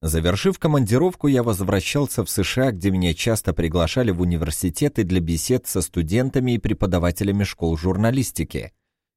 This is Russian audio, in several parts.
Завершив командировку, я возвращался в США, где меня часто приглашали в университеты для бесед со студентами и преподавателями школ журналистики.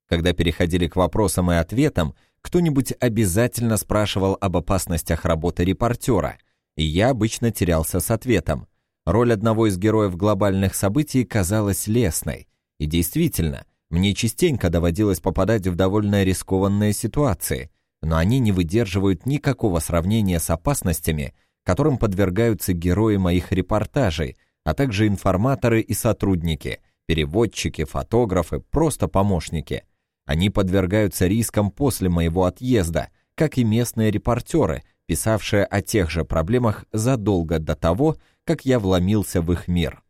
Когда переходили к вопросам и ответам, кто-нибудь обязательно спрашивал об опасностях работы репортера, и я обычно терялся с ответом. Роль одного из героев глобальных событий казалась лесной. И действительно, мне частенько доводилось попадать в довольно рискованные ситуации, но они не выдерживают никакого сравнения с опасностями, которым подвергаются герои моих репортажей, а также информаторы и сотрудники, переводчики, фотографы, просто помощники. Они подвергаются рискам после моего отъезда, как и местные репортеры, писавшие о тех же проблемах задолго до того, как я вломился в их мир.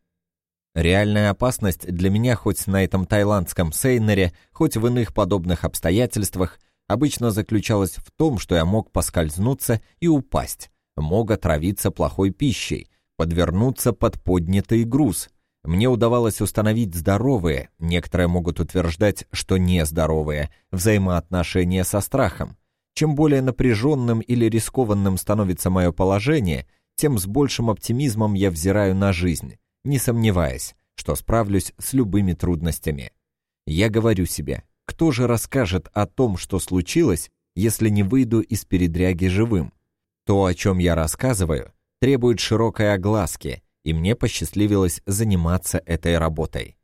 Реальная опасность для меня хоть на этом таиландском сейнере, хоть в иных подобных обстоятельствах – обычно заключалась в том, что я мог поскользнуться и упасть, мог отравиться плохой пищей, подвернуться под поднятый груз. Мне удавалось установить здоровые, некоторые могут утверждать, что нездоровые, взаимоотношения со страхом. Чем более напряженным или рискованным становится мое положение, тем с большим оптимизмом я взираю на жизнь, не сомневаясь, что справлюсь с любыми трудностями. Я говорю себе, кто же расскажет о том, что случилось, если не выйду из передряги живым? То, о чем я рассказываю, требует широкой огласки, и мне посчастливилось заниматься этой работой.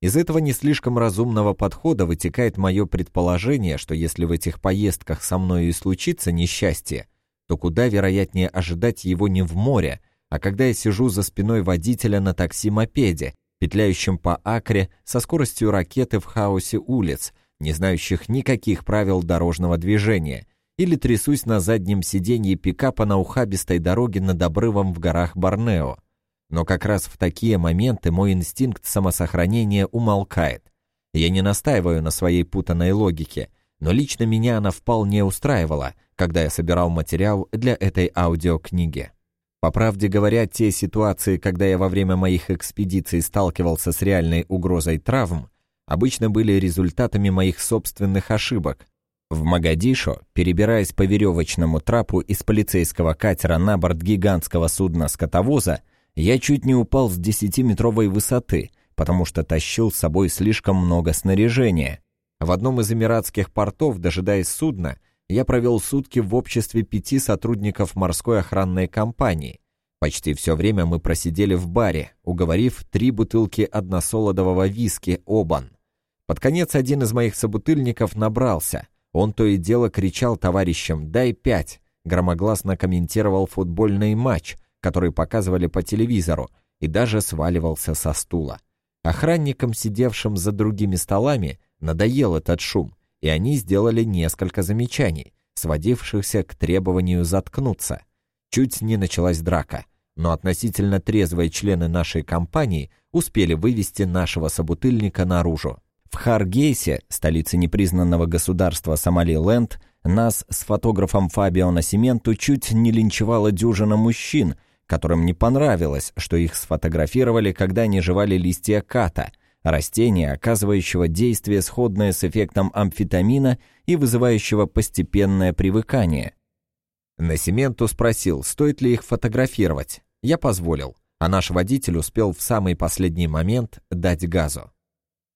Из этого не слишком разумного подхода вытекает мое предположение, что если в этих поездках со мной и случится несчастье, то куда вероятнее ожидать его не в море, а когда я сижу за спиной водителя на такси-мопеде, петляющем по акре со скоростью ракеты в хаосе улиц, не знающих никаких правил дорожного движения, или трясусь на заднем сиденье пикапа на ухабистой дороге над обрывом в горах Борнео. Но как раз в такие моменты мой инстинкт самосохранения умолкает. Я не настаиваю на своей путанной логике, но лично меня она вполне устраивала, когда я собирал материал для этой аудиокниги. По правде говоря, те ситуации, когда я во время моих экспедиций сталкивался с реальной угрозой травм, обычно были результатами моих собственных ошибок. В Магадишо, перебираясь по веревочному трапу из полицейского катера на борт гигантского судна скотовоза, я чуть не упал с десятиметровой высоты, потому что тащил с собой слишком много снаряжения. В одном из эмиратских портов, дожидаясь судна, я провел сутки в обществе пяти сотрудников морской охранной компании. Почти все время мы просидели в баре, уговорив три бутылки односолодового виски «Обан». Под конец один из моих собутыльников набрался. Он то и дело кричал товарищам «дай пять», громогласно комментировал футбольный матч, который показывали по телевизору, и даже сваливался со стула. Охранникам, сидевшим за другими столами, надоел этот шум, и они сделали несколько замечаний, сводившихся к требованию заткнуться. Чуть не началась драка, но относительно трезвые члены нашей компании успели вывести нашего собутыльника наружу. В Харгейсе, столице непризнанного государства Сомалиленд, нас с фотографом Фабио Насименту чуть не линчевала дюжина мужчин, которым не понравилось, что их сфотографировали, когда они жевали листья ката, растения, оказывающего действие сходное с эффектом амфетамина и вызывающего постепенное привыкание. Насименту спросил, стоит ли их фотографировать. Я позволил, а наш водитель успел в самый последний момент дать газу.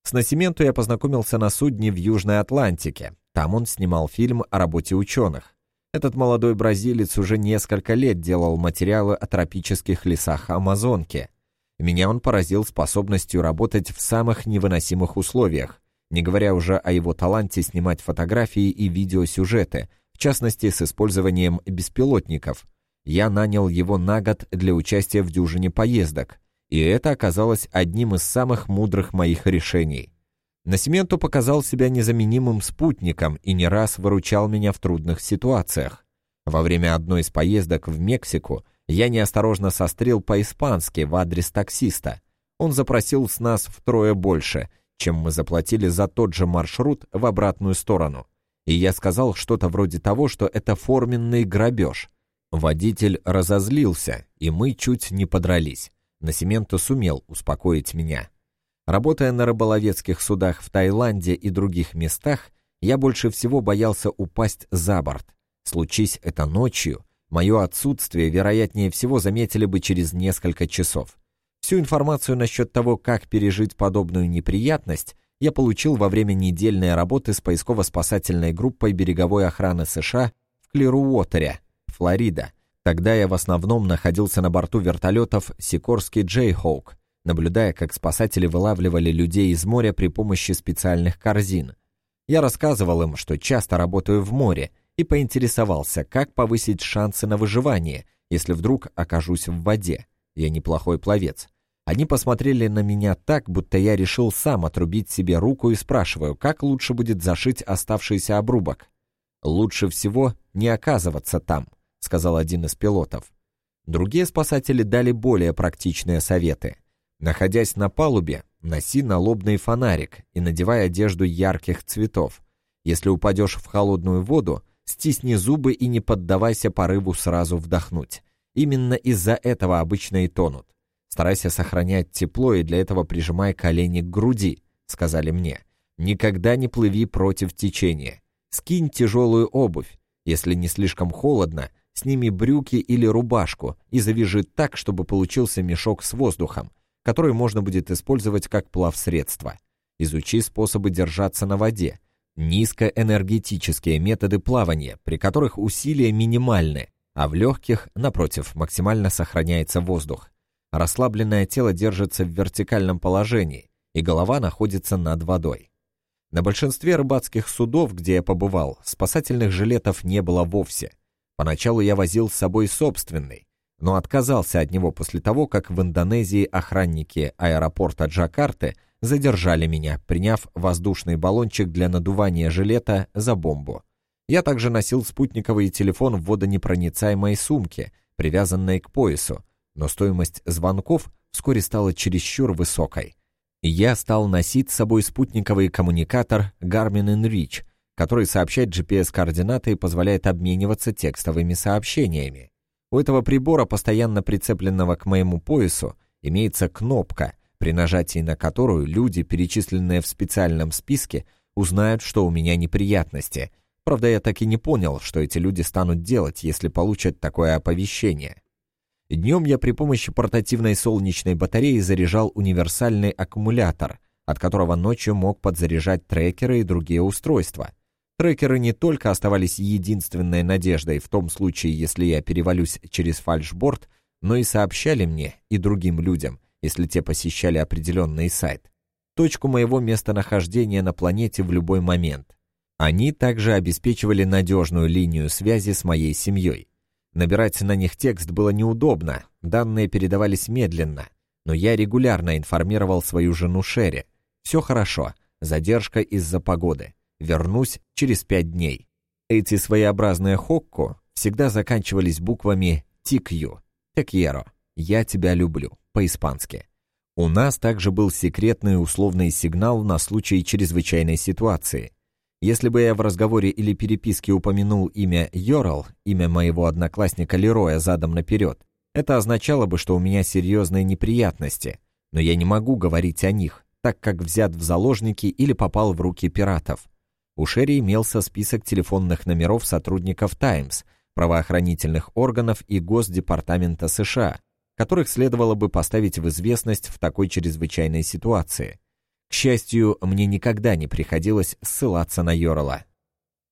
С Насименту я познакомился на судне в Южной Атлантике. Там он снимал фильм о работе ученых. Этот молодой бразилец уже несколько лет делал материалы о тропических лесах Амазонки. Меня он поразил способностью работать в самых невыносимых условиях, не говоря уже о его таланте снимать фотографии и видеосюжеты, в частности с использованием беспилотников. Я нанял его на год для участия в дюжине поездок – и это оказалось одним из самых мудрых моих решений. Насименто показал себя незаменимым спутником и не раз выручал меня в трудных ситуациях. Во время одной из поездок в Мексику я неосторожно сострил по-испански в адрес таксиста. Он запросил с нас втрое больше, чем мы заплатили за тот же маршрут в обратную сторону. И я сказал что-то вроде того, что это форменный грабеж. Водитель разозлился, и мы чуть не подрались. Насименто сумел успокоить меня. Работая на рыболовецких судах в Таиланде и других местах, я больше всего боялся упасть за борт. Случись это ночью, Мое отсутствие, вероятнее всего, заметили бы через несколько часов. Всю информацию насчет того, как пережить подобную неприятность, я получил во время недельной работы с поисково-спасательной группой береговой охраны США в Клируотере, Флорида. Тогда я в основном находился на борту вертолетов Сикорский Джейхоук, наблюдая, как спасатели вылавливали людей из моря при помощи специальных корзин. Я рассказывал им, что часто работаю в море, и поинтересовался, как повысить шансы на выживание, если вдруг окажусь в воде. Я неплохой пловец. Они посмотрели на меня так, будто я решил сам отрубить себе руку и спрашиваю, как лучше будет зашить оставшийся обрубок. «Лучше всего не оказываться там», — сказал один из пилотов. Другие спасатели дали более практичные советы. Находясь на палубе, носи налобный фонарик и надевай одежду ярких цветов. Если упадешь в холодную воду, стисни зубы и не поддавайся порыву сразу вдохнуть. Именно из-за этого обычно и тонут. Старайся сохранять тепло и для этого прижимай колени к груди, сказали мне. Никогда не плыви против течения. Скинь тяжелую обувь. Если не слишком холодно, сними брюки или рубашку и завяжи так, чтобы получился мешок с воздухом, который можно будет использовать как плавсредство. Изучи способы держаться на воде, низкоэнергетические методы плавания, при которых усилия минимальны, а в легких, напротив, максимально сохраняется воздух. Расслабленное тело держится в вертикальном положении, и голова находится над водой. На большинстве рыбацких судов, где я побывал, спасательных жилетов не было вовсе. Поначалу я возил с собой собственный, но отказался от него после того, как в Индонезии охранники аэропорта Джакарты – задержали меня, приняв воздушный баллончик для надувания жилета за бомбу. Я также носил спутниковый телефон в водонепроницаемой сумке, привязанной к поясу, но стоимость звонков вскоре стала чересчур высокой. Я стал носить с собой спутниковый коммуникатор Garmin InReach, который сообщает GPS-координаты и позволяет обмениваться текстовыми сообщениями. У этого прибора, постоянно прицепленного к моему поясу, имеется кнопка, при нажатии на которую люди, перечисленные в специальном списке, узнают, что у меня неприятности. Правда, я так и не понял, что эти люди станут делать, если получат такое оповещение. Днем я при помощи портативной солнечной батареи заряжал универсальный аккумулятор, от которого ночью мог подзаряжать трекеры и другие устройства. Трекеры не только оставались единственной надеждой в том случае, если я перевалюсь через фальшборд, но и сообщали мне и другим людям – если те посещали определенный сайт, точку моего местонахождения на планете в любой момент. Они также обеспечивали надежную линию связи с моей семьей. Набирать на них текст было неудобно, данные передавались медленно, но я регулярно информировал свою жену Шерри. «Все хорошо, задержка из-за погоды. Вернусь через пять дней». Эти своеобразные хокку всегда заканчивались буквами «Тикью», «Текьеро», «Я тебя люблю» по-испански. У нас также был секретный условный сигнал на случай чрезвычайной ситуации. Если бы я в разговоре или переписке упомянул имя Йорал, имя моего одноклассника Лероя задом наперед, это означало бы, что у меня серьезные неприятности, но я не могу говорить о них, так как взят в заложники или попал в руки пиратов. У Шерри имелся список телефонных номеров сотрудников «Таймс», правоохранительных органов и Госдепартамента США, которых следовало бы поставить в известность в такой чрезвычайной ситуации. К счастью, мне никогда не приходилось ссылаться на Йорла.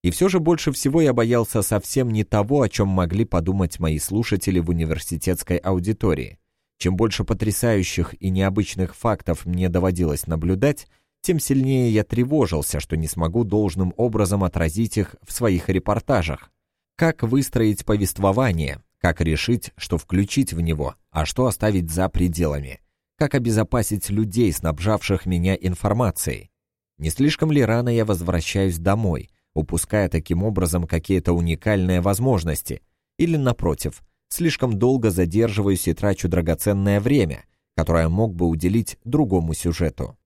И все же больше всего я боялся совсем не того, о чем могли подумать мои слушатели в университетской аудитории. Чем больше потрясающих и необычных фактов мне доводилось наблюдать, тем сильнее я тревожился, что не смогу должным образом отразить их в своих репортажах. Как выстроить повествование, как решить, что включить в него, а что оставить за пределами? Как обезопасить людей, снабжавших меня информацией? Не слишком ли рано я возвращаюсь домой, упуская таким образом какие-то уникальные возможности? Или, напротив, слишком долго задерживаюсь и трачу драгоценное время, которое мог бы уделить другому сюжету?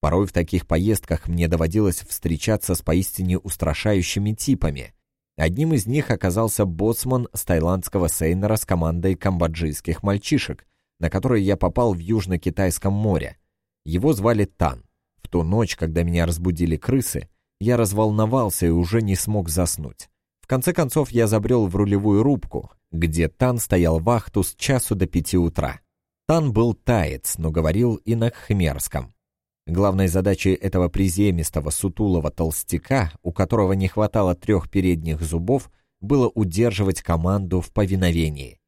Порой в таких поездках мне доводилось встречаться с поистине устрашающими типами – Одним из них оказался боцман с тайландского сейнера с командой камбоджийских мальчишек, на который я попал в Южно-Китайском море. Его звали Тан. В ту ночь, когда меня разбудили крысы, я разволновался и уже не смог заснуть. В конце концов, я забрел в рулевую рубку, где Тан стоял вахту с часу до пяти утра. Тан был таец, но говорил и на кхмерском. Главной задачей этого приземистого сутулого толстяка, у которого не хватало трех передних зубов, было удерживать команду в повиновении.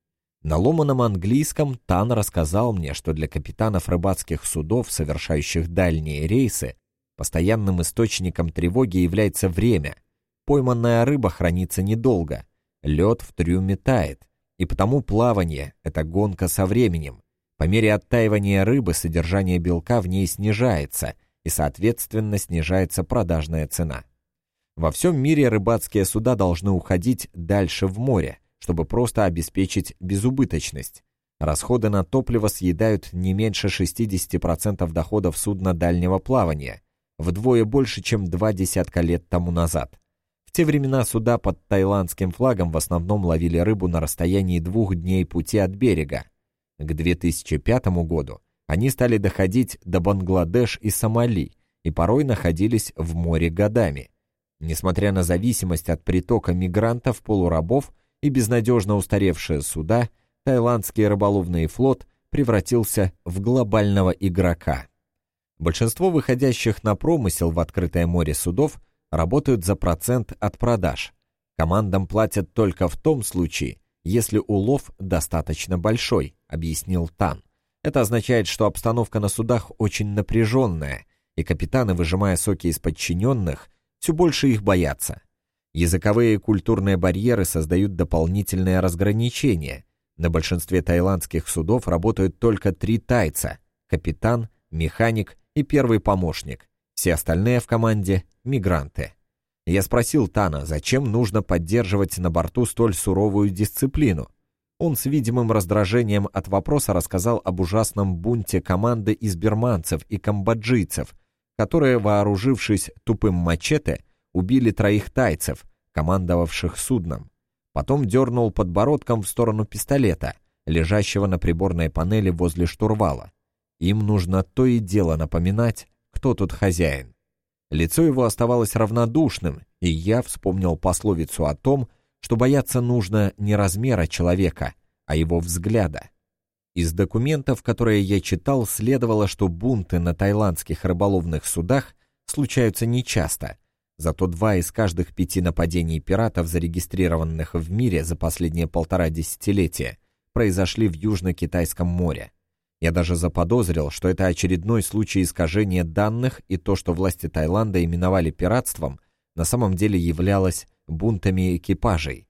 На ломаном английском Тан рассказал мне, что для капитанов рыбацких судов, совершающих дальние рейсы, постоянным источником тревоги является время. Пойманная рыба хранится недолго, лед в трюме тает, и потому плавание — это гонка со временем. По мере оттаивания рыбы содержание белка в ней снижается, и, соответственно, снижается продажная цена. Во всем мире рыбацкие суда должны уходить дальше в море, чтобы просто обеспечить безубыточность. Расходы на топливо съедают не меньше 60% доходов судна дальнего плавания, вдвое больше, чем два десятка лет тому назад. В те времена суда под тайландским флагом в основном ловили рыбу на расстоянии двух дней пути от берега, к 2005 году они стали доходить до Бангладеш и Сомали и порой находились в море годами. Несмотря на зависимость от притока мигрантов, полурабов и безнадежно устаревшие суда, тайландский рыболовный флот превратился в глобального игрока. Большинство выходящих на промысел в открытое море судов работают за процент от продаж. Командам платят только в том случае, если улов достаточно большой, объяснил Тан. Это означает, что обстановка на судах очень напряженная, и капитаны, выжимая соки из подчиненных, все больше их боятся. Языковые и культурные барьеры создают дополнительное разграничение. На большинстве тайландских судов работают только три тайца – капитан, механик и первый помощник. Все остальные в команде – мигранты. Я спросил Тана, зачем нужно поддерживать на борту столь суровую дисциплину. Он с видимым раздражением от вопроса рассказал об ужасном бунте команды из берманцев и камбоджийцев, которые, вооружившись тупым мачете, убили троих тайцев, командовавших судном. Потом дернул подбородком в сторону пистолета, лежащего на приборной панели возле штурвала. Им нужно то и дело напоминать, кто тут хозяин. Лицо его оставалось равнодушным, и я вспомнил пословицу о том, что бояться нужно не размера человека, а его взгляда. Из документов, которые я читал, следовало, что бунты на тайландских рыболовных судах случаются нечасто, зато два из каждых пяти нападений пиратов, зарегистрированных в мире за последние полтора десятилетия, произошли в Южно-Китайском море. Я даже заподозрил, что это очередной случай искажения данных, и то, что власти Таиланда именовали пиратством, на самом деле являлось бунтами экипажей.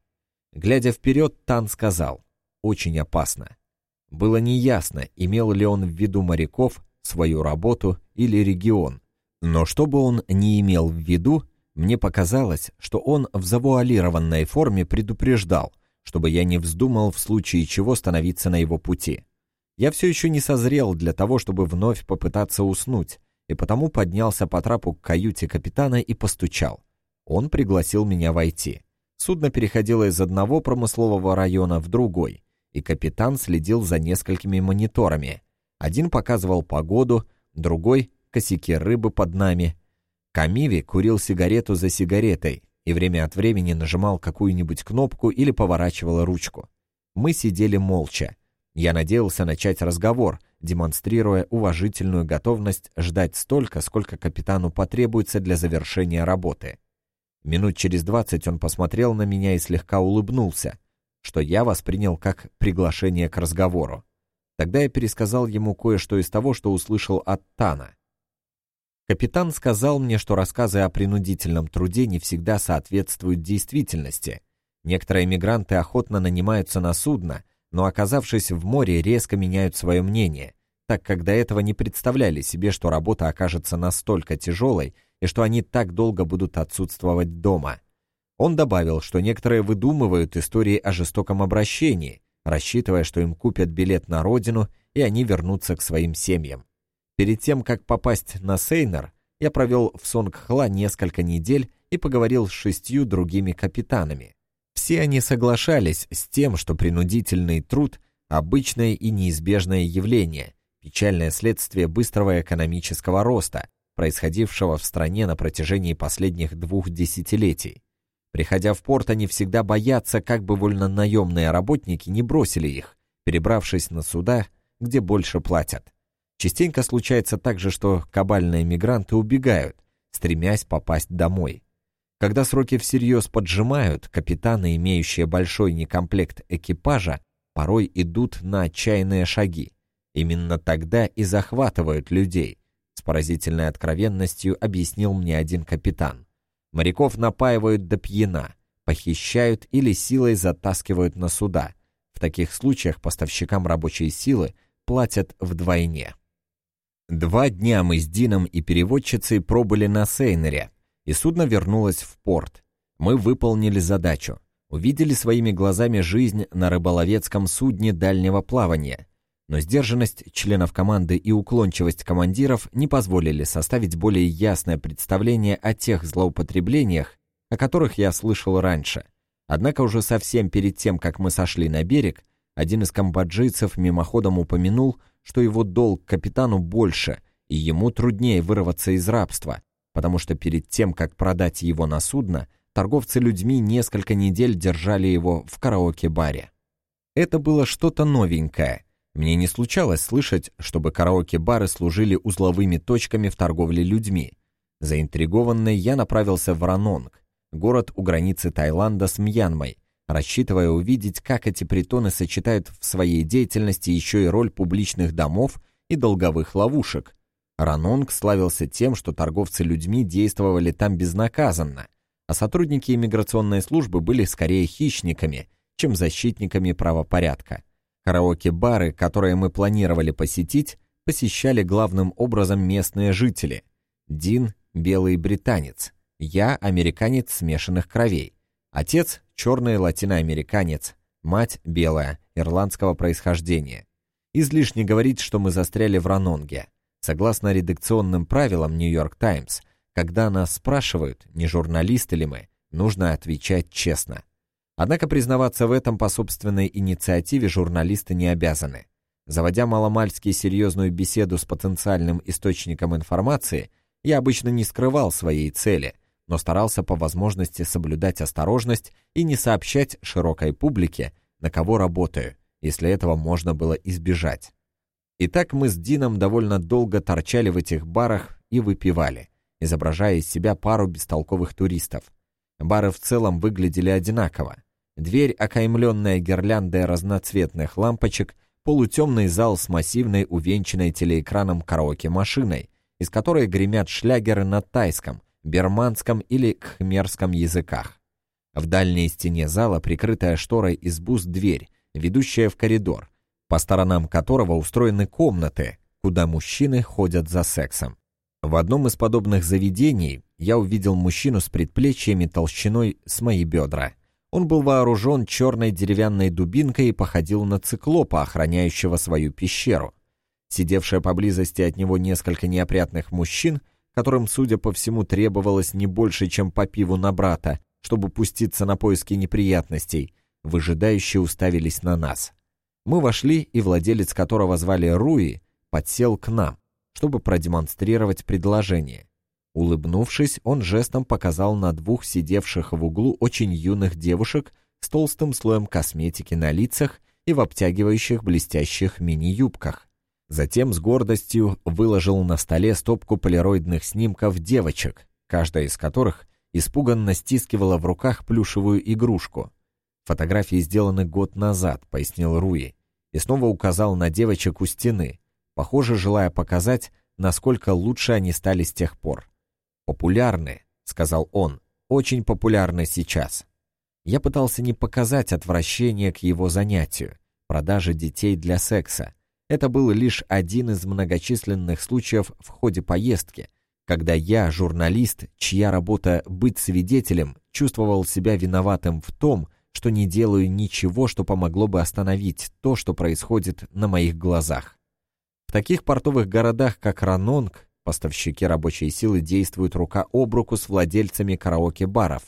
Глядя вперед, Тан сказал, «Очень опасно». Было неясно, имел ли он в виду моряков, свою работу или регион. Но что бы он ни имел в виду, мне показалось, что он в завуалированной форме предупреждал, чтобы я не вздумал в случае чего становиться на его пути. Я все еще не созрел для того, чтобы вновь попытаться уснуть, и потому поднялся по трапу к каюте капитана и постучал. Он пригласил меня войти. Судно переходило из одного промыслового района в другой, и капитан следил за несколькими мониторами. Один показывал погоду, другой — косяки рыбы под нами. Камиви курил сигарету за сигаретой и время от времени нажимал какую-нибудь кнопку или поворачивал ручку. Мы сидели молча. Я надеялся начать разговор, демонстрируя уважительную готовность ждать столько, сколько капитану потребуется для завершения работы. Минут через двадцать он посмотрел на меня и слегка улыбнулся, что я воспринял как приглашение к разговору. Тогда я пересказал ему кое-что из того, что услышал от Тана. Капитан сказал мне, что рассказы о принудительном труде не всегда соответствуют действительности. Некоторые мигранты охотно нанимаются на судно, но оказавшись в море, резко меняют свое мнение, так как до этого не представляли себе, что работа окажется настолько тяжелой и что они так долго будут отсутствовать дома. Он добавил, что некоторые выдумывают истории о жестоком обращении, рассчитывая, что им купят билет на родину и они вернутся к своим семьям. Перед тем, как попасть на Сейнер, я провел в Сонгхла несколько недель и поговорил с шестью другими капитанами. Все они соглашались с тем, что принудительный труд – обычное и неизбежное явление, печальное следствие быстрого экономического роста, происходившего в стране на протяжении последних двух десятилетий. Приходя в порт, они всегда боятся, как бы вольнонаемные работники не бросили их, перебравшись на суда, где больше платят. Частенько случается также, что кабальные мигранты убегают, стремясь попасть домой. Когда сроки всерьез поджимают, капитаны, имеющие большой некомплект экипажа, порой идут на отчаянные шаги. Именно тогда и захватывают людей, с поразительной откровенностью объяснил мне один капитан. Моряков напаивают до пьяна, похищают или силой затаскивают на суда. В таких случаях поставщикам рабочей силы платят вдвойне. Два дня мы с Дином и переводчицей пробыли на Сейнере, и судно вернулось в порт. Мы выполнили задачу. Увидели своими глазами жизнь на рыболовецком судне дальнего плавания. Но сдержанность членов команды и уклончивость командиров не позволили составить более ясное представление о тех злоупотреблениях, о которых я слышал раньше. Однако уже совсем перед тем, как мы сошли на берег, один из камбоджийцев мимоходом упомянул, что его долг капитану больше, и ему труднее вырваться из рабства, потому что перед тем, как продать его на судно, торговцы людьми несколько недель держали его в караоке-баре. Это было что-то новенькое. Мне не случалось слышать, чтобы караоке-бары служили узловыми точками в торговле людьми. Заинтригованный, я направился в Ранонг, город у границы Таиланда с Мьянмой, рассчитывая увидеть, как эти притоны сочетают в своей деятельности еще и роль публичных домов и долговых ловушек. Ранонг славился тем, что торговцы людьми действовали там безнаказанно, а сотрудники иммиграционной службы были скорее хищниками, чем защитниками правопорядка. Караоке-бары, которые мы планировали посетить, посещали главным образом местные жители. Дин – белый британец, я – американец смешанных кровей. Отец – черный латиноамериканец, мать – белая, ирландского происхождения. Излишне говорить, что мы застряли в Ранонге. Согласно редакционным правилам «Нью-Йорк Таймс», когда нас спрашивают, не журналисты ли мы, нужно отвечать честно. Однако признаваться в этом по собственной инициативе журналисты не обязаны. Заводя маломальски серьезную беседу с потенциальным источником информации, я обычно не скрывал своей цели, но старался по возможности соблюдать осторожность и не сообщать широкой публике, на кого работаю, если этого можно было избежать. Итак, мы с Дином довольно долго торчали в этих барах и выпивали, изображая из себя пару бестолковых туристов. Бары в целом выглядели одинаково. Дверь, окаймленная гирляндой разноцветных лампочек, полутемный зал с массивной увенчанной телеэкраном караоке-машиной, из которой гремят шлягеры на тайском, берманском или кхмерском языках. В дальней стене зала прикрытая шторой из бус дверь, ведущая в коридор, по сторонам которого устроены комнаты, куда мужчины ходят за сексом. В одном из подобных заведений я увидел мужчину с предплечьями толщиной с мои бедра. Он был вооружен черной деревянной дубинкой и походил на циклопа, охраняющего свою пещеру. Сидевшие поблизости от него несколько неопрятных мужчин которым, судя по всему, требовалось не больше, чем по пиву на брата, чтобы пуститься на поиски неприятностей, выжидающе уставились на нас. Мы вошли, и владелец которого звали Руи, подсел к нам, чтобы продемонстрировать предложение. Улыбнувшись, он жестом показал на двух сидевших в углу очень юных девушек с толстым слоем косметики на лицах и в обтягивающих блестящих мини-юбках. Затем с гордостью выложил на столе стопку полироидных снимков девочек, каждая из которых испуганно стискивала в руках плюшевую игрушку. «Фотографии сделаны год назад», — пояснил Руи, и снова указал на девочек у стены, похоже, желая показать, насколько лучше они стали с тех пор. «Популярны», — сказал он, — «очень популярны сейчас». Я пытался не показать отвращение к его занятию, продаже детей для секса, это был лишь один из многочисленных случаев в ходе поездки, когда я, журналист, чья работа быть свидетелем, чувствовал себя виноватым в том, что не делаю ничего, что помогло бы остановить то, что происходит на моих глазах. В таких портовых городах, как Ранонг, поставщики рабочей силы действуют рука об руку с владельцами караоке-баров.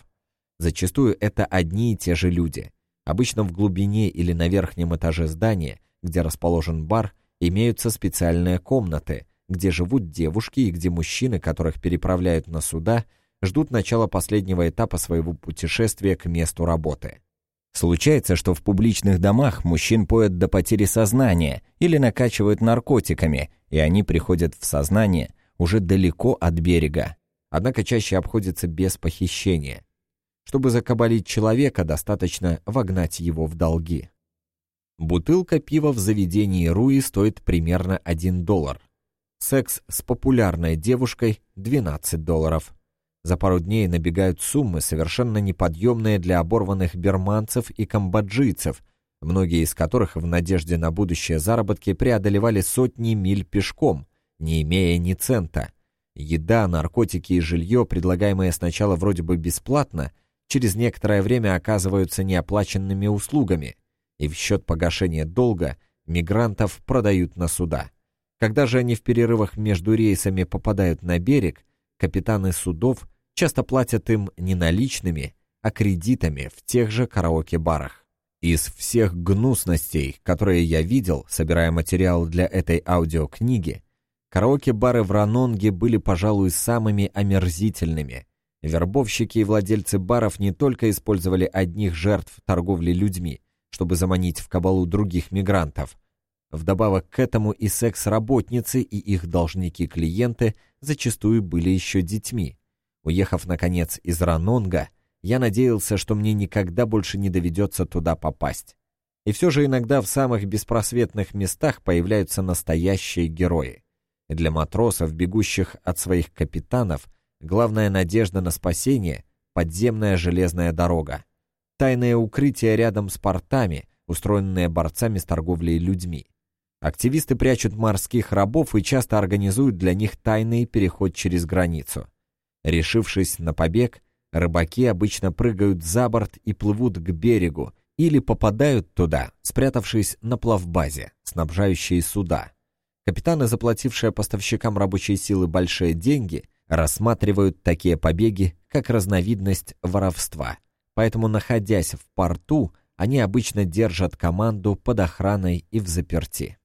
Зачастую это одни и те же люди. Обычно в глубине или на верхнем этаже здания – где расположен бар, имеются специальные комнаты, где живут девушки и где мужчины, которых переправляют на суда, ждут начала последнего этапа своего путешествия к месту работы. Случается, что в публичных домах мужчин поят до потери сознания или накачивают наркотиками, и они приходят в сознание уже далеко от берега. Однако чаще обходится без похищения. Чтобы закабалить человека, достаточно вогнать его в долги. Бутылка пива в заведении Руи стоит примерно 1 доллар. Секс с популярной девушкой – 12 долларов. За пару дней набегают суммы, совершенно неподъемные для оборванных берманцев и камбоджийцев, многие из которых в надежде на будущее заработки преодолевали сотни миль пешком, не имея ни цента. Еда, наркотики и жилье, предлагаемые сначала вроде бы бесплатно, через некоторое время оказываются неоплаченными услугами, и в счет погашения долга мигрантов продают на суда. Когда же они в перерывах между рейсами попадают на берег, капитаны судов часто платят им не наличными, а кредитами в тех же караоке-барах. Из всех гнусностей, которые я видел, собирая материал для этой аудиокниги, караоке-бары в Ранонге были, пожалуй, самыми омерзительными. Вербовщики и владельцы баров не только использовали одних жертв торговли людьми, чтобы заманить в кабалу других мигрантов. Вдобавок к этому и секс-работницы и их должники-клиенты зачастую были еще детьми. Уехав, наконец, из Ранонга, я надеялся, что мне никогда больше не доведется туда попасть. И все же иногда в самых беспросветных местах появляются настоящие герои. И для матросов, бегущих от своих капитанов, главная надежда на спасение — подземная железная дорога. Тайное укрытие рядом с портами, устроенное борцами с торговлей людьми. Активисты прячут морских рабов и часто организуют для них тайный переход через границу. Решившись на побег, рыбаки обычно прыгают за борт и плывут к берегу или попадают туда, спрятавшись на плавбазе, снабжающей суда. Капитаны, заплатившие поставщикам рабочей силы большие деньги, рассматривают такие побеги как разновидность воровства. Поэтому, находясь в порту, они обычно держат команду под охраной и в заперти.